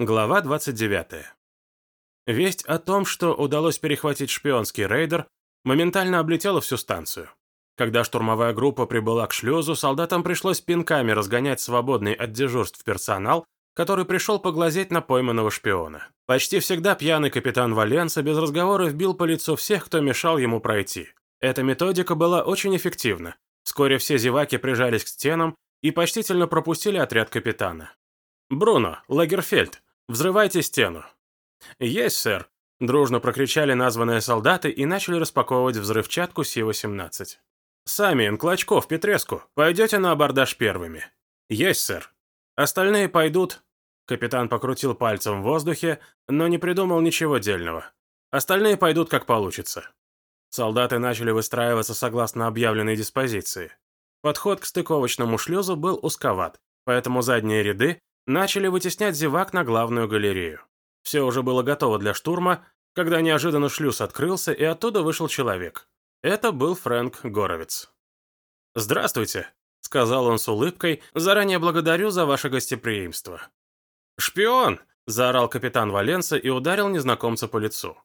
Глава 29. Весть о том, что удалось перехватить шпионский рейдер, моментально облетела всю станцию. Когда штурмовая группа прибыла к шлюзу, солдатам пришлось пинками разгонять свободный от дежурств персонал, который пришел поглазеть на пойманного шпиона. Почти всегда пьяный капитан Валенса без разговоров бил по лицу всех, кто мешал ему пройти. Эта методика была очень эффективна. Вскоре все зеваки прижались к стенам и почтительно пропустили отряд капитана. «Бруно, Лагерфельд, взрывайте стену!» «Есть, сэр!» – дружно прокричали названные солдаты и начали распаковывать взрывчатку Си-18. «Сами, Клочков, Петреску, пойдете на абордаж первыми?» «Есть, сэр!» «Остальные пойдут...» Капитан покрутил пальцем в воздухе, но не придумал ничего дельного. «Остальные пойдут, как получится». Солдаты начали выстраиваться согласно объявленной диспозиции. Подход к стыковочному шлюзу был узковат, поэтому задние ряды начали вытеснять зевак на главную галерею. Все уже было готово для штурма, когда неожиданно шлюз открылся, и оттуда вышел человек. Это был Фрэнк Горовец. «Здравствуйте», — сказал он с улыбкой, — «заранее благодарю за ваше гостеприимство». «Шпион!» — заорал капитан Валенса и ударил незнакомца по лицу.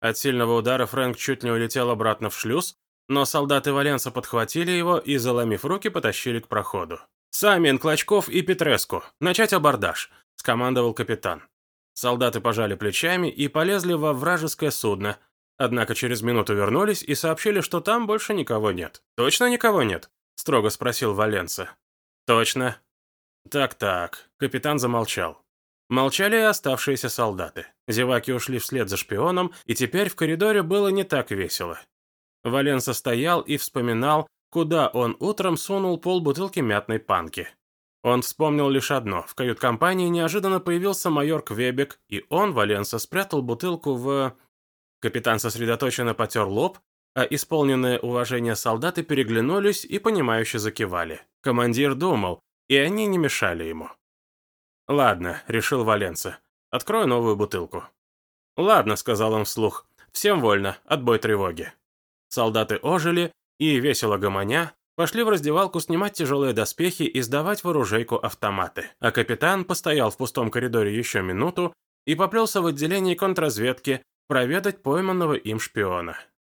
От сильного удара Фрэнк чуть не улетел обратно в шлюз, но солдаты Валенса подхватили его и, заломив руки, потащили к проходу. «Самин, Клочков и Петреску! Начать абордаж!» – скомандовал капитан. Солдаты пожали плечами и полезли во вражеское судно, однако через минуту вернулись и сообщили, что там больше никого нет. «Точно никого нет?» – строго спросил Валенса. «Точно». «Так-так», – капитан замолчал. Молчали и оставшиеся солдаты. Зеваки ушли вслед за шпионом, и теперь в коридоре было не так весело. Валенса стоял и вспоминал, куда он утром сунул полбутылки мятной панки. Он вспомнил лишь одно. В кают-компании неожиданно появился майор Квебек, и он, Валенса, спрятал бутылку в... Капитан сосредоточенно потер лоб, а исполненные уважения солдаты переглянулись и понимающе закивали. Командир думал, и они не мешали ему. «Ладно», — решил Валенса, — «открою новую бутылку». «Ладно», — сказал он вслух, — «всем вольно, отбой тревоги». Солдаты ожили и, весело гомоня, пошли в раздевалку снимать тяжелые доспехи и сдавать в оружейку автоматы. А капитан постоял в пустом коридоре еще минуту и поплелся в отделение контрразведки проведать пойманного им шпиона.